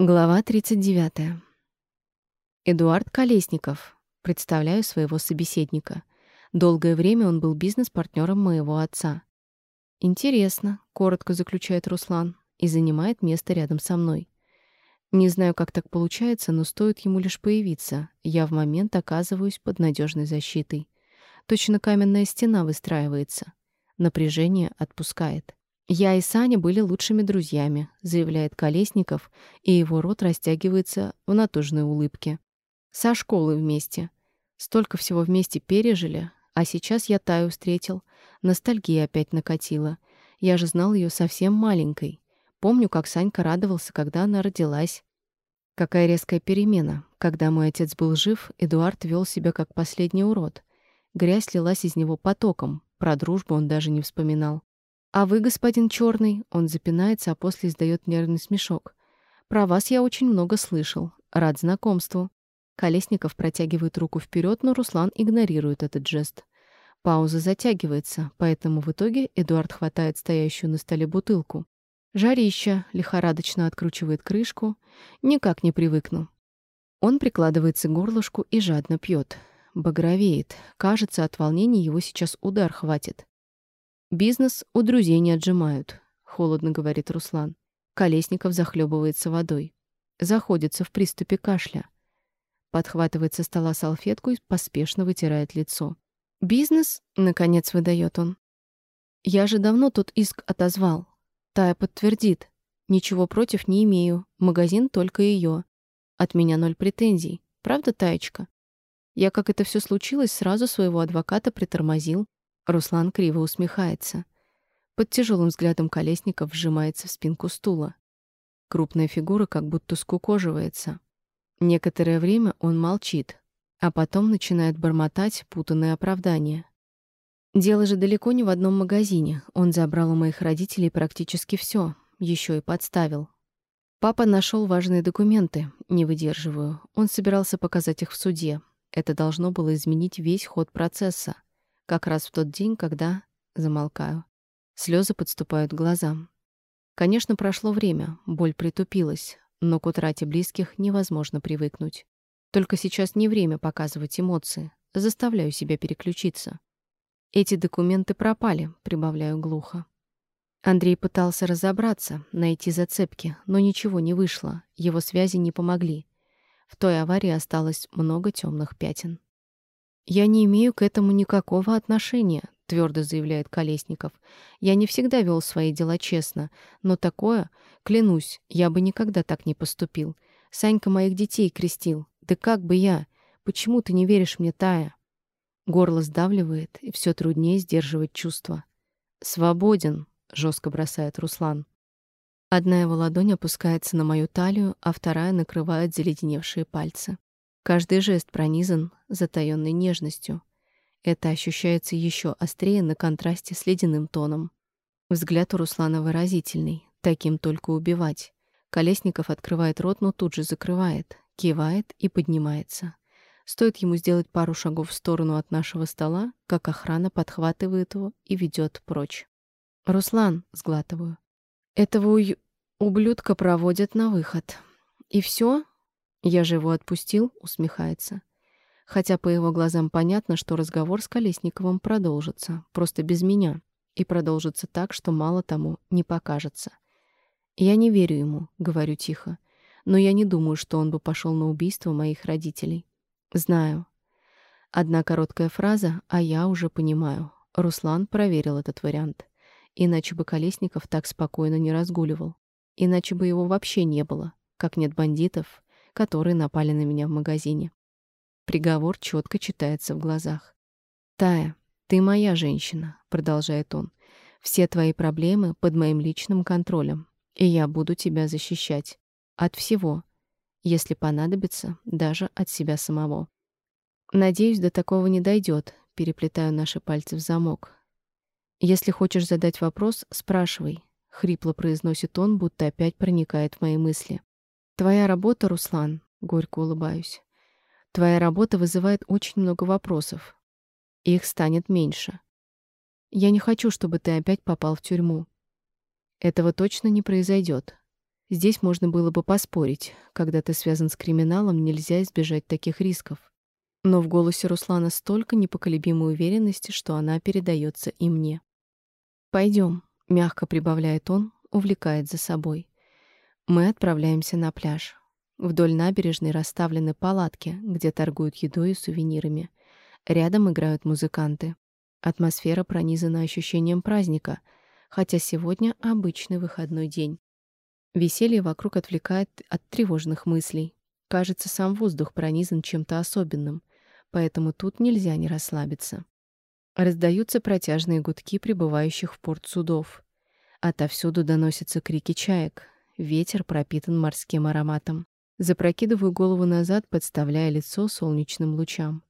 Глава 39. Эдуард Колесников. Представляю своего собеседника. Долгое время он был бизнес-партнером моего отца. Интересно, коротко заключает Руслан и занимает место рядом со мной. Не знаю, как так получается, но стоит ему лишь появиться, я в момент оказываюсь под надежной защитой. Точно каменная стена выстраивается. Напряжение отпускает. «Я и Саня были лучшими друзьями», — заявляет Колесников, и его рот растягивается в натужной улыбке. «Со школы вместе. Столько всего вместе пережили, а сейчас я Таю встретил. Ностальгия опять накатила. Я же знал ее совсем маленькой. Помню, как Санька радовался, когда она родилась. Какая резкая перемена. Когда мой отец был жив, Эдуард вел себя как последний урод. Грязь лилась из него потоком, про дружбу он даже не вспоминал. «А вы, господин Черный?» Он запинается, а после издает нервный смешок. «Про вас я очень много слышал. Рад знакомству». Колесников протягивает руку вперед, но Руслан игнорирует этот жест. Пауза затягивается, поэтому в итоге Эдуард хватает стоящую на столе бутылку. Жарища лихорадочно откручивает крышку. Никак не привыкну. Он прикладывается к горлышку и жадно пьет. Багровеет. Кажется, от волнения его сейчас удар хватит. Бизнес у друзей не отжимают, холодно говорит Руслан. Колесников захлебывается водой. Заходится в приступе кашля. Подхватывает со стола салфетку и поспешно вытирает лицо. «Бизнес?» — наконец выдает он. «Я же давно тот иск отозвал. Тая подтвердит. Ничего против не имею. Магазин только ее. От меня ноль претензий. Правда, Таечка? Я, как это все случилось, сразу своего адвоката притормозил. Руслан криво усмехается. Под тяжелым взглядом Колесников вжимается в спинку стула. Крупная фигура как будто скукоживается. Некоторое время он молчит, а потом начинает бормотать путанные оправдания. Дело же далеко не в одном магазине. Он забрал у моих родителей практически все, еще и подставил. Папа нашел важные документы, не выдерживаю. Он собирался показать их в суде. Это должно было изменить весь ход процесса. Как раз в тот день, когда... Замолкаю. Слезы подступают к глазам. Конечно, прошло время, боль притупилась, но к утрате близких невозможно привыкнуть. Только сейчас не время показывать эмоции. Заставляю себя переключиться. Эти документы пропали, прибавляю глухо. Андрей пытался разобраться, найти зацепки, но ничего не вышло, его связи не помогли. В той аварии осталось много темных пятен. «Я не имею к этому никакого отношения», — твердо заявляет Колесников. «Я не всегда вел свои дела честно, но такое, клянусь, я бы никогда так не поступил. Санька моих детей крестил. Да как бы я? Почему ты не веришь мне, Тая?» Горло сдавливает, и все труднее сдерживать чувства. «Свободен», — жестко бросает Руслан. Одна его ладонь опускается на мою талию, а вторая накрывает заледеневшие пальцы. Каждый жест пронизан затаённой нежностью. Это ощущается еще острее на контрасте с ледяным тоном. Взгляд у Руслана выразительный, таким только убивать. Колесников открывает рот, но тут же закрывает, кивает и поднимается. Стоит ему сделать пару шагов в сторону от нашего стола, как охрана подхватывает его и ведет прочь. «Руслан», — сглатываю, — «этого уй... ублюдка проводят на выход. И все? «Я же его отпустил», — усмехается. Хотя по его глазам понятно, что разговор с Колесниковым продолжится, просто без меня, и продолжится так, что мало тому не покажется. «Я не верю ему», — говорю тихо, «но я не думаю, что он бы пошел на убийство моих родителей. Знаю». Одна короткая фраза, а я уже понимаю. Руслан проверил этот вариант. Иначе бы Колесников так спокойно не разгуливал. Иначе бы его вообще не было. Как нет бандитов, которые напали на меня в магазине. Приговор четко читается в глазах. «Тая, ты моя женщина», — продолжает он. «Все твои проблемы под моим личным контролем, и я буду тебя защищать. От всего. Если понадобится, даже от себя самого». «Надеюсь, до такого не дойдет», — переплетаю наши пальцы в замок. «Если хочешь задать вопрос, спрашивай», — хрипло произносит он, будто опять проникает в мои мысли. Твоя работа, Руслан, горько улыбаюсь. Твоя работа вызывает очень много вопросов. Их станет меньше. Я не хочу, чтобы ты опять попал в тюрьму. Этого точно не произойдет. Здесь можно было бы поспорить. Когда ты связан с криминалом, нельзя избежать таких рисков. Но в голосе Руслана столько непоколебимой уверенности, что она передается и мне. Пойдем, мягко прибавляет он, увлекает за собой. Мы отправляемся на пляж. Вдоль набережной расставлены палатки, где торгуют едой и сувенирами. Рядом играют музыканты. Атмосфера пронизана ощущением праздника, хотя сегодня обычный выходной день. Веселье вокруг отвлекает от тревожных мыслей. Кажется, сам воздух пронизан чем-то особенным, поэтому тут нельзя не расслабиться. Раздаются протяжные гудки прибывающих в порт судов. Отовсюду доносятся крики чаек, Ветер пропитан морским ароматом. Запрокидываю голову назад, подставляя лицо солнечным лучам.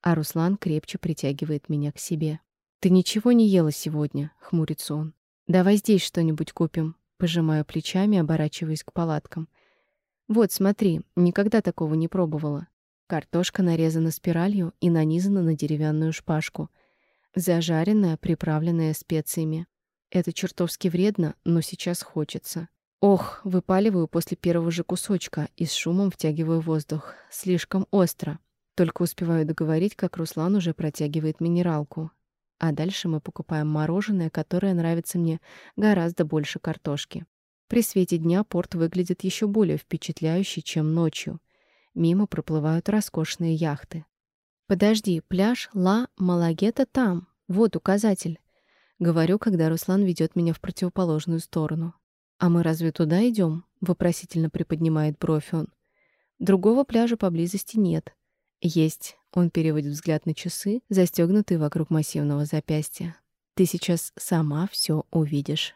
А Руслан крепче притягивает меня к себе. «Ты ничего не ела сегодня?» — хмурится он. «Давай здесь что-нибудь купим». Пожимаю плечами, оборачиваясь к палаткам. «Вот, смотри, никогда такого не пробовала. Картошка нарезана спиралью и нанизана на деревянную шпажку. Зажаренная, приправленная специями. Это чертовски вредно, но сейчас хочется. Ох, выпаливаю после первого же кусочка и с шумом втягиваю воздух. Слишком остро. Только успеваю договорить, как Руслан уже протягивает минералку. А дальше мы покупаем мороженое, которое нравится мне гораздо больше картошки. При свете дня порт выглядит еще более впечатляюще, чем ночью. Мимо проплывают роскошные яхты. «Подожди, пляж Ла Малагета там. Вот указатель». Говорю, когда Руслан ведет меня в противоположную сторону. «А мы разве туда идем? вопросительно приподнимает бровь он. «Другого пляжа поблизости нет». «Есть». Он переводит взгляд на часы, застегнутые вокруг массивного запястья. «Ты сейчас сама все увидишь».